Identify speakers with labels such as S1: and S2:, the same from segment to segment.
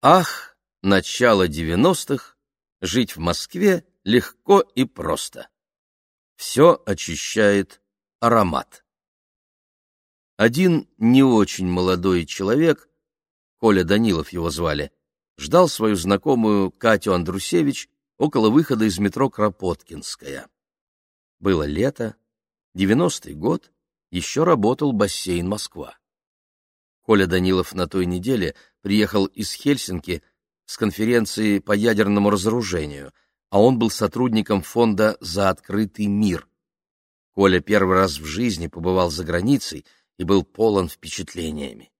S1: Ах, начало девяностых, жить в Москве легко и просто. Все очищает аромат. Один не очень молодой человек, Коля Данилов его звали, ждал свою знакомую Катю Андрусевич около выхода из метро Кропоткинская. Было лето, девяностый год, еще работал бассейн Москва. Коля Данилов на той неделе приехал из Хельсинки с конференции по ядерному разоружению, а он был сотрудником фонда «За открытый мир». Коля первый раз в жизни побывал за границей и был полон впечатлениями.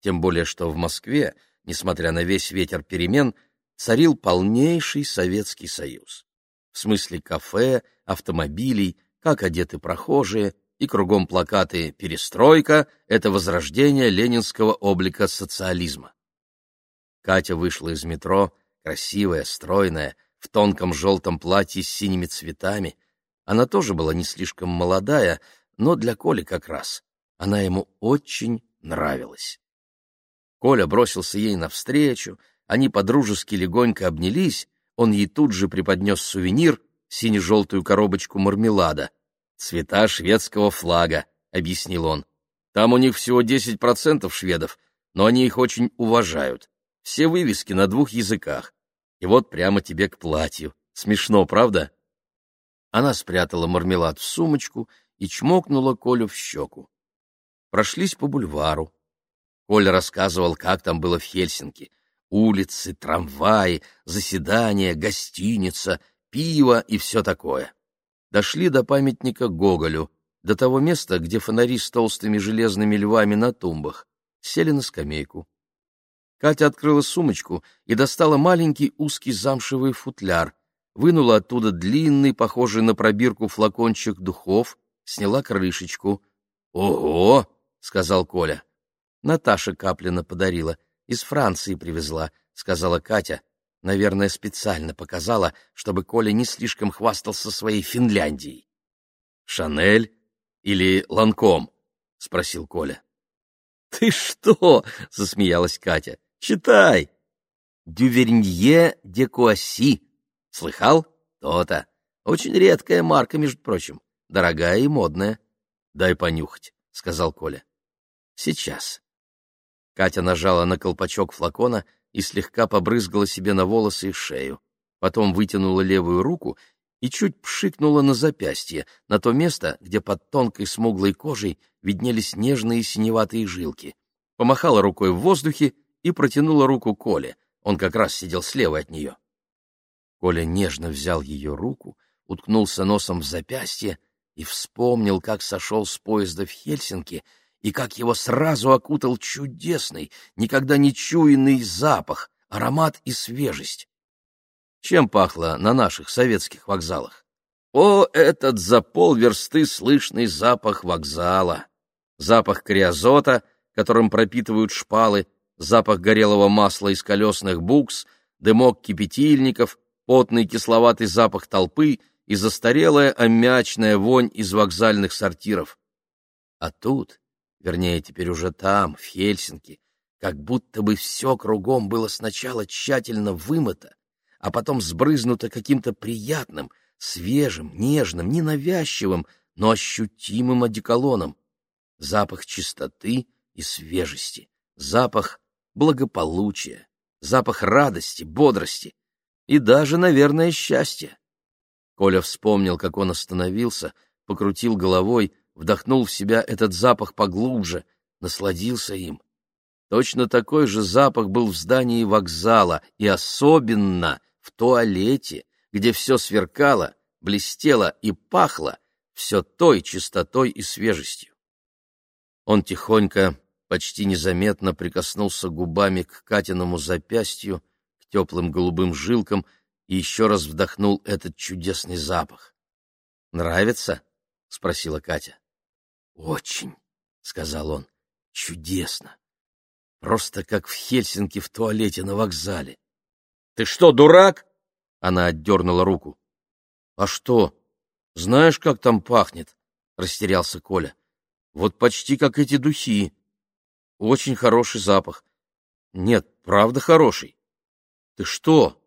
S1: Тем более, что в Москве, несмотря на весь ветер перемен, царил полнейший Советский Союз. В смысле кафе, автомобилей, как одеты прохожие, и кругом плакаты «Перестройка — это возрождение ленинского облика социализма». Катя вышла из метро, красивая, стройная, в тонком желтом платье с синими цветами. Она тоже была не слишком молодая, но для Коли как раз. Она ему очень нравилась. Коля бросился ей навстречу, они подружески легонько обнялись, он ей тут же преподнес сувенир, сине-желтую коробочку мармелада. «Цвета шведского флага», — объяснил он. «Там у них всего 10% шведов, но они их очень уважают. Все вывески на двух языках. И вот прямо тебе к платью. Смешно, правда?» Она спрятала мармелад в сумочку и чмокнула Колю в щеку. Прошлись по бульвару. Коля рассказывал, как там было в Хельсинки. Улицы, трамваи, заседания, гостиница, пиво и все такое. Дошли до памятника Гоголю, до того места, где фонари с толстыми железными львами на тумбах. Сели на скамейку. Катя открыла сумочку и достала маленький узкий замшевый футляр, вынула оттуда длинный, похожий на пробирку флакончик духов, сняла крышечку. «Ого!» — сказал Коля. Наташа Каплина подарила, из Франции привезла, — сказала Катя. Наверное, специально показала, чтобы Коля не слишком хвастался своей Финляндией. «Шанель или Ланком?» — спросил Коля. «Ты что?» — засмеялась Катя. «Читай!» «Дювернье де Куасси». Слыхал? То-то. Очень редкая марка, между прочим. Дорогая и модная. Дай понюхать, — сказал Коля. Сейчас. Катя нажала на колпачок флакона и слегка побрызгала себе на волосы и шею. Потом вытянула левую руку и чуть пшикнула на запястье, на то место, где под тонкой смуглой кожей виднелись нежные синеватые жилки. Помахала рукой в воздухе и протянула руку Коле. Он как раз сидел слева от нее. Коля нежно взял ее руку, уткнулся носом в запястье и вспомнил, как сошел с поезда в Хельсинки — и как его сразу окутал чудесный, никогда не чуянный запах, аромат и свежесть. Чем пахло на наших советских вокзалах? О, этот за полверсты слышный запах вокзала! Запах криозота, которым пропитывают шпалы, запах горелого масла из колесных букс, дымок кипятильников, потный кисловатый запах толпы и застарелая аммиачная вонь из вокзальных сортиров. А тут вернее, теперь уже там, в Хельсинки, как будто бы все кругом было сначала тщательно вымыто, а потом сбрызнуто каким-то приятным, свежим, нежным, ненавязчивым, но ощутимым одеколоном. Запах чистоты и свежести, запах благополучия, запах радости, бодрости и даже, наверное, счастья. Коля вспомнил, как он остановился, покрутил головой, вдохнул в себя этот запах поглубже, насладился им. Точно такой же запах был в здании вокзала, и особенно в туалете, где все сверкало, блестело и пахло все той чистотой и свежестью. Он тихонько, почти незаметно прикоснулся губами к Катиному запястью, к теплым голубым жилкам и еще раз вдохнул этот чудесный запах. «Нравится?» — спросила Катя. «Очень», — сказал он, — «чудесно. Просто как в Хельсинки в туалете на вокзале». «Ты что, дурак?» — она отдернула руку. «А что? Знаешь, как там пахнет?» — растерялся Коля. «Вот почти как эти духи. Очень хороший запах. Нет, правда хороший». Ты что?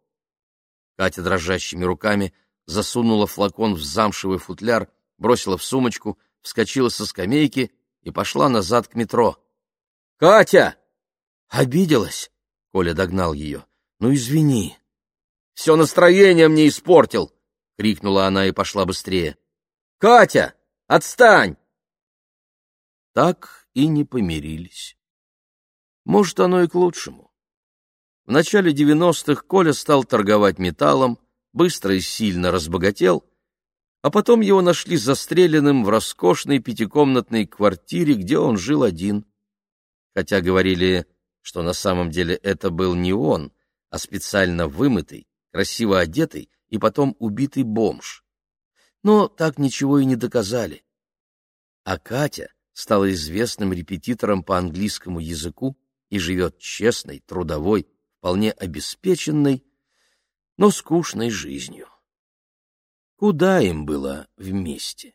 S1: Катя дрожащими руками засунула флакон в замшевый футляр, бросила в сумочку, вскочила со скамейки и пошла назад к метро. «Катя!» «Обиделась?» — Коля догнал ее. «Ну, извини». «Все настроение мне испортил!» — крикнула она и пошла быстрее. «Катя, отстань!» Так и не помирились. Может, оно и к лучшему. В начале девяностых Коля стал торговать металлом, быстро и сильно разбогател, а потом его нашли застреленным в роскошной пятикомнатной квартире, где он жил один. Хотя говорили, что на самом деле это был не он, а специально вымытый, красиво одетый и потом убитый бомж. Но так ничего и не доказали. А Катя стала известным репетитором по английскому языку и живет честной, трудовой, вполне обеспеченной, но скучной жизнью. Куда им было вместе?